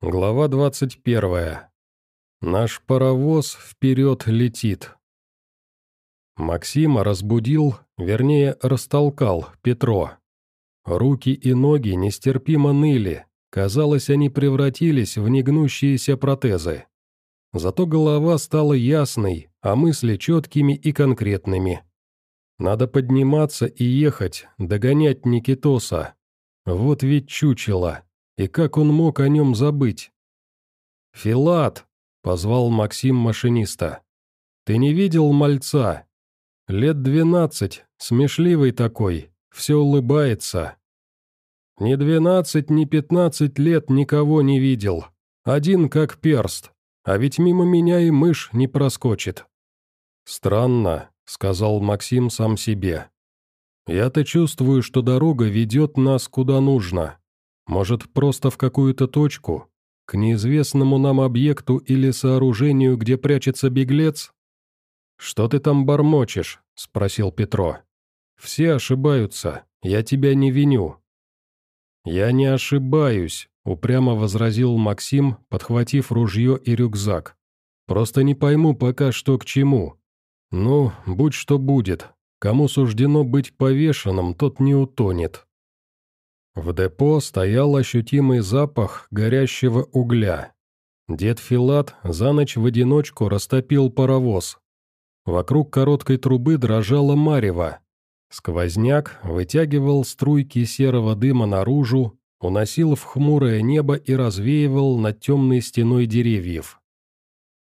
Глава 21. Наш паровоз вперед летит. Максима разбудил, вернее, растолкал Петро. Руки и ноги нестерпимо ныли, казалось, они превратились в негнущиеся протезы. Зато голова стала ясной, а мысли четкими и конкретными. Надо подниматься и ехать, догонять Никитоса. Вот ведь чучело. И как он мог о нем забыть? «Филат!» — позвал Максим машиниста. «Ты не видел мальца? Лет двенадцать, смешливый такой, все улыбается». «Ни двенадцать, ни пятнадцать лет никого не видел. Один как перст, а ведь мимо меня и мышь не проскочит». «Странно, — сказал Максим сам себе. «Я-то чувствую, что дорога ведет нас куда нужно. Может, просто в какую-то точку, к неизвестному нам объекту или сооружению, где прячется беглец?» «Что ты там бормочешь?» — спросил Петро. «Все ошибаются, я тебя не виню». «Я не ошибаюсь», — упрямо возразил Максим, подхватив ружье и рюкзак. «Просто не пойму пока что к чему. «Ну, будь что будет. Кому суждено быть повешенным, тот не утонет». В депо стоял ощутимый запах горящего угля. Дед Филат за ночь в одиночку растопил паровоз. Вокруг короткой трубы дрожала марево. Сквозняк вытягивал струйки серого дыма наружу, уносил в хмурое небо и развеивал над темной стеной деревьев.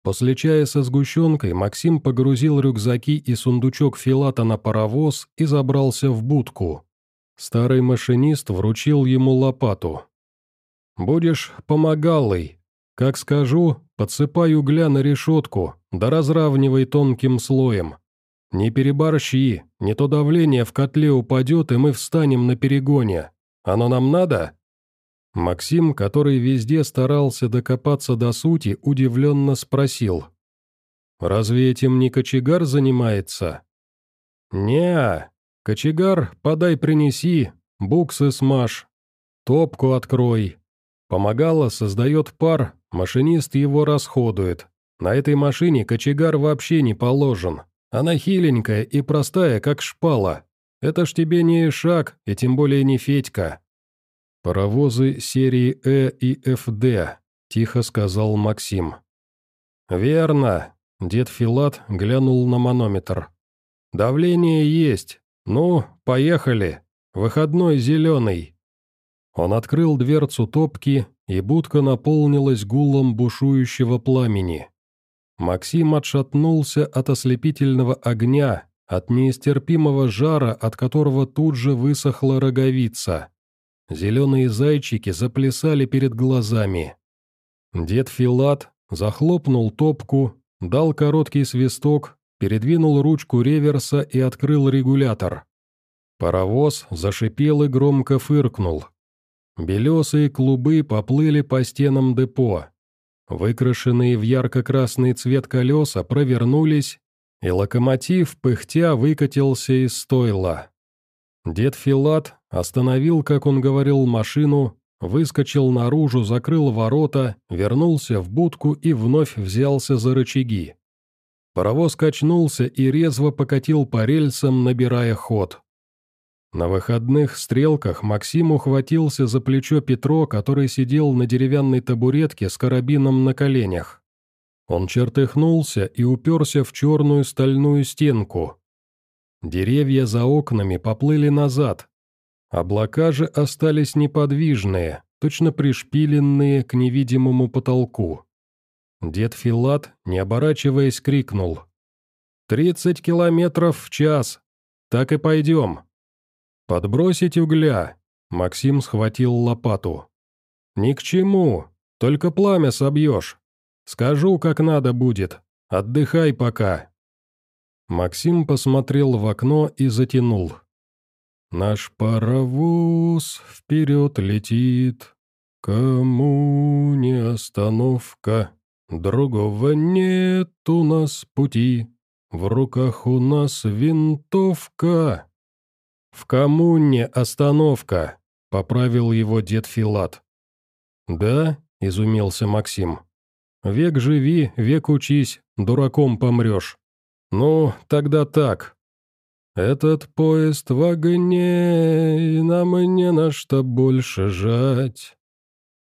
После чая со сгущенкой Максим погрузил рюкзаки и сундучок Филата на паровоз и забрался в будку. Старый машинист вручил ему лопату. «Будешь помогалой. Как скажу, подсыпай угля на решетку, да разравнивай тонким слоем. Не переборщи, не то давление в котле упадет, и мы встанем на перегоне. Оно нам надо?» Максим, который везде старался докопаться до сути, удивленно спросил. «Разве этим не кочегар занимается?» не кочегар подай принеси, буксы смажь, топку открой». Помогало, создает пар, машинист его расходует. На этой машине кочегар вообще не положен. Она хиленькая и простая, как шпала. Это ж тебе не шаг, и тем более не Федька. «Паровозы серии Э и ФД», — тихо сказал Максим. «Верно», — дед Филат глянул на манометр. «Давление есть. Ну, поехали. Выходной зеленый». Он открыл дверцу топки, и будка наполнилась гулом бушующего пламени. Максим отшатнулся от ослепительного огня, от неистерпимого жара, от которого тут же высохла роговица. Зеленые зайчики заплясали перед глазами. Дед Филат захлопнул топку, дал короткий свисток, передвинул ручку реверса и открыл регулятор. Паровоз зашипел и громко фыркнул. Белесые клубы поплыли по стенам депо. Выкрашенные в ярко-красный цвет колеса провернулись, и локомотив, пыхтя, выкатился из стойла. Дед Филат остановил, как он говорил, машину, выскочил наружу, закрыл ворота, вернулся в будку и вновь взялся за рычаги. Паровоз качнулся и резво покатил по рельсам, набирая ход. На выходных стрелках Максим ухватился за плечо Петро, который сидел на деревянной табуретке с карабином на коленях. Он чертыхнулся и уперся в черную стальную стенку, Деревья за окнами поплыли назад. Облака же остались неподвижные, точно пришпиленные к невидимому потолку. Дед Филат, не оборачиваясь, крикнул. «Тридцать километров в час! Так и пойдем!» «Подбросить угля!» Максим схватил лопату. «Ни к чему, только пламя собьешь. Скажу, как надо будет. Отдыхай пока!» Максим посмотрел в окно и затянул. «Наш паровоз вперед летит, кому не остановка, другого нет у нас пути, в руках у нас винтовка». «В коммуне остановка», — поправил его дед Филат. «Да? изумился Максим. «Век живи, век учись, дураком помрешь. Ну, тогда так. Этот поезд в огне, и нам не на что больше жать.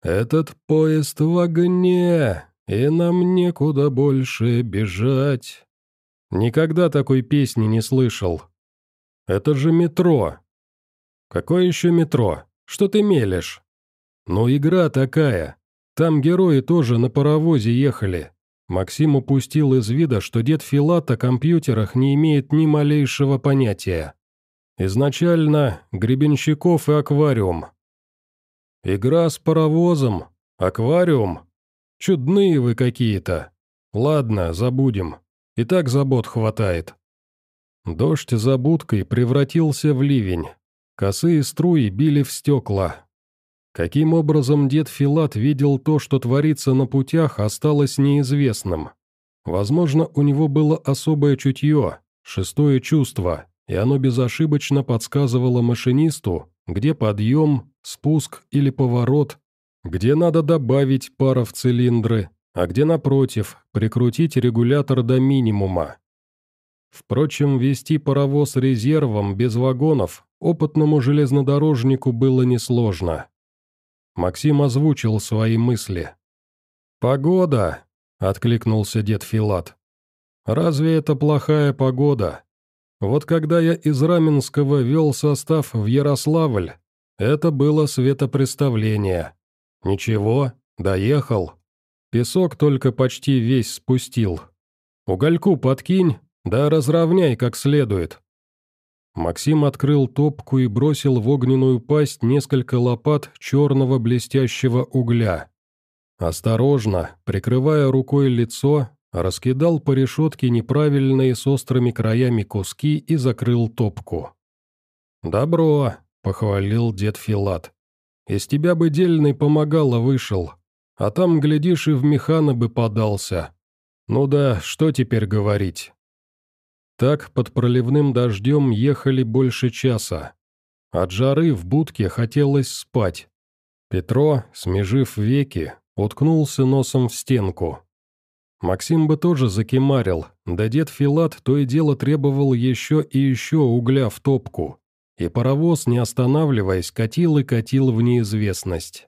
Этот поезд в огне, и нам некуда больше бежать. Никогда такой песни не слышал. Это же метро. Какое еще метро? Что ты мелешь? Ну, игра такая. Там герои тоже на паровозе ехали. Максим упустил из вида, что дед Филат о компьютерах не имеет ни малейшего понятия. Изначально Гребенщиков и аквариум. Игра с паровозом, аквариум. Чудные вы какие-то. Ладно, забудем. И так забот хватает. Дождь за будкой превратился в ливень. Косые струи били в стекла. Каким образом дед Филат видел то, что творится на путях, осталось неизвестным. Возможно, у него было особое чутье, шестое чувство, и оно безошибочно подсказывало машинисту, где подъем, спуск или поворот, где надо добавить пара в цилиндры, а где, напротив, прикрутить регулятор до минимума. Впрочем, вести паровоз резервом без вагонов опытному железнодорожнику было несложно. Максим озвучил свои мысли. «Погода!» — откликнулся дед Филат. «Разве это плохая погода? Вот когда я из Раменского вел состав в Ярославль, это было светопреставление. Ничего, доехал. Песок только почти весь спустил. Угольку подкинь, да разровняй как следует. Максим открыл топку и бросил в огненную пасть несколько лопат черного блестящего угля. Осторожно, прикрывая рукой лицо, раскидал по решетке неправильные с острыми краями куски и закрыл топку. «Добро», — похвалил дед Филат. «Из тебя бы дельный помогало вышел. А там, глядишь, и в механа бы подался. Ну да, что теперь говорить? Так под проливным дождем ехали больше часа. От жары в будке хотелось спать. Петро, смежив веки, уткнулся носом в стенку. Максим бы тоже закимарил, да дед Филат то и дело требовал еще и еще угля в топку, и паровоз, не останавливаясь, катил и катил в неизвестность.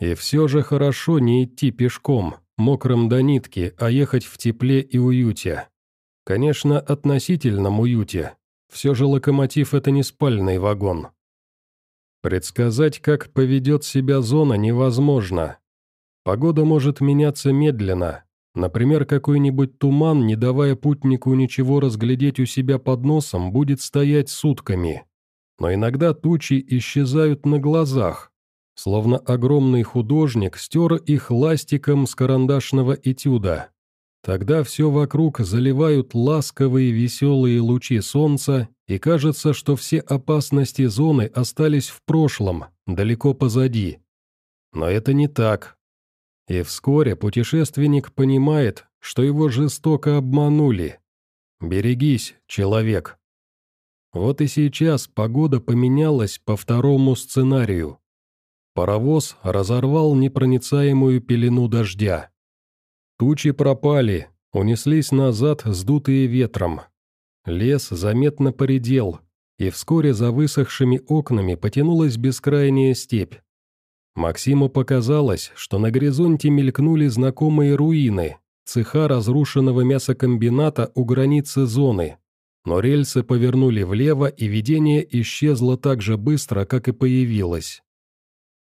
И все же хорошо не идти пешком, мокрым до нитки, а ехать в тепле и уюте. Конечно, относительном уюте. Все же локомотив – это не спальный вагон. Предсказать, как поведет себя зона, невозможно. Погода может меняться медленно. Например, какой-нибудь туман, не давая путнику ничего разглядеть у себя под носом, будет стоять сутками. Но иногда тучи исчезают на глазах, словно огромный художник стер их ластиком с карандашного этюда. Тогда все вокруг заливают ласковые веселые лучи солнца, и кажется, что все опасности зоны остались в прошлом, далеко позади. Но это не так. И вскоре путешественник понимает, что его жестоко обманули. Берегись, человек. Вот и сейчас погода поменялась по второму сценарию. Паровоз разорвал непроницаемую пелену дождя. Тучи пропали, унеслись назад, сдутые ветром. Лес заметно поредел, и вскоре за высохшими окнами потянулась бескрайняя степь. Максиму показалось, что на горизонте мелькнули знакомые руины, цеха разрушенного мясокомбината у границы зоны. Но рельсы повернули влево, и видение исчезло так же быстро, как и появилось.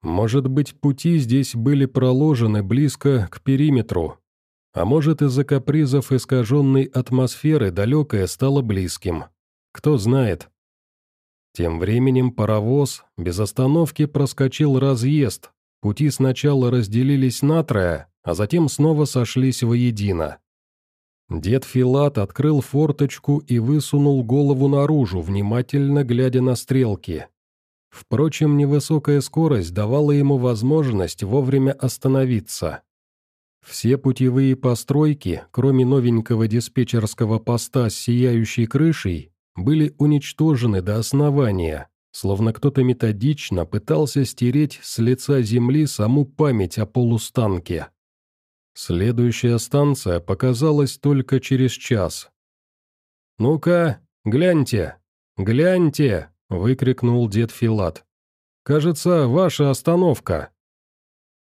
Может быть, пути здесь были проложены близко к периметру. А может, из-за капризов искаженной атмосферы далекое стало близким. Кто знает. Тем временем паровоз без остановки проскочил разъезд. Пути сначала разделились на трое, а затем снова сошлись воедино. Дед Филат открыл форточку и высунул голову наружу, внимательно глядя на стрелки. Впрочем, невысокая скорость давала ему возможность вовремя остановиться. Все путевые постройки, кроме новенького диспетчерского поста с сияющей крышей, были уничтожены до основания, словно кто-то методично пытался стереть с лица земли саму память о полустанке. Следующая станция показалась только через час. «Ну-ка, гляньте! Гляньте!» — выкрикнул дед Филат. «Кажется, ваша остановка».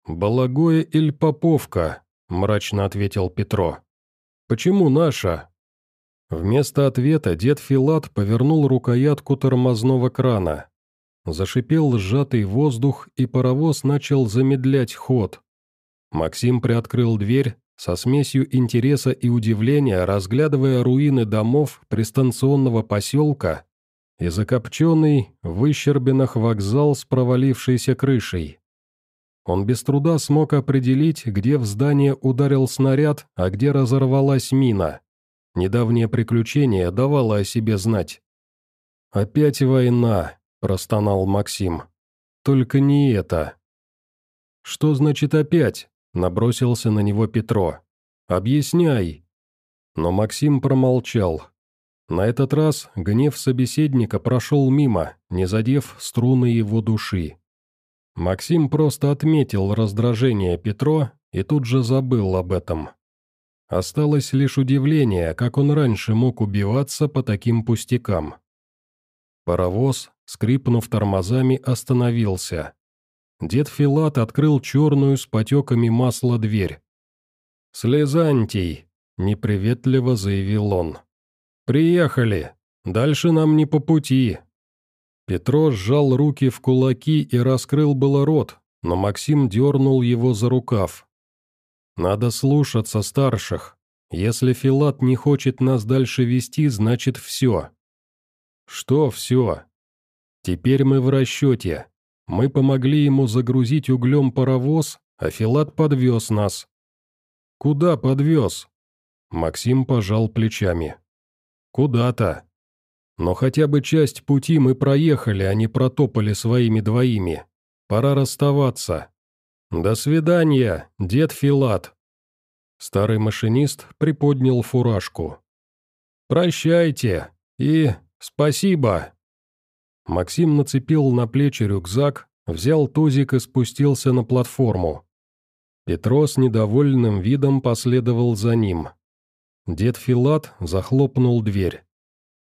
«Балагоя или Поповка?» — мрачно ответил Петро. «Почему наша?» Вместо ответа дед Филат повернул рукоятку тормозного крана. Зашипел сжатый воздух, и паровоз начал замедлять ход. Максим приоткрыл дверь, со смесью интереса и удивления, разглядывая руины домов пристанционного поселка и закопченный, в выщербинах вокзал с провалившейся крышей. Он без труда смог определить, где в здание ударил снаряд, а где разорвалась мина. Недавнее приключение давало о себе знать. «Опять война», – простонал Максим. «Только не это». «Что значит опять?» Набросился на него Петро. «Объясняй!» Но Максим промолчал. На этот раз гнев собеседника прошел мимо, не задев струны его души. Максим просто отметил раздражение Петро и тут же забыл об этом. Осталось лишь удивление, как он раньше мог убиваться по таким пустякам. Паровоз, скрипнув тормозами, остановился. Дед Филат открыл черную с потеками масла дверь. «Слезантий!» — неприветливо заявил он. «Приехали! Дальше нам не по пути!» Петро сжал руки в кулаки и раскрыл было рот, но Максим дернул его за рукав. «Надо слушаться старших. Если Филат не хочет нас дальше вести, значит все». «Что все?» «Теперь мы в расчете. Мы помогли ему загрузить углем паровоз, а Филат подвез нас. Куда подвез? Максим пожал плечами. Куда-то. Но хотя бы часть пути мы проехали, а не протопали своими двоими. Пора расставаться. До свидания, дед Филат. Старый машинист приподнял фуражку. «Прощайте и спасибо!» Максим нацепил на плечи рюкзак, взял тузик и спустился на платформу. Петро с недовольным видом последовал за ним. Дед Филат захлопнул дверь.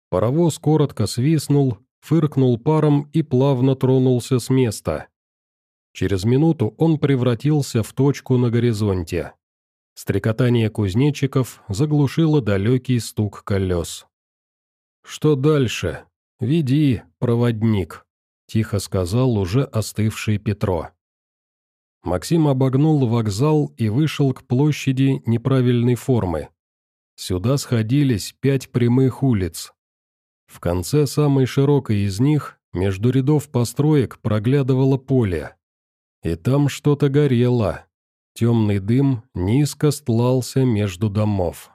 Паровоз коротко свистнул, фыркнул паром и плавно тронулся с места. Через минуту он превратился в точку на горизонте. Стрекотание кузнечиков заглушило далекий стук колес. «Что дальше?» «Веди, проводник», – тихо сказал уже остывший Петро. Максим обогнул вокзал и вышел к площади неправильной формы. Сюда сходились пять прямых улиц. В конце самой широкой из них, между рядов построек, проглядывало поле. И там что-то горело. Темный дым низко стлался между домов.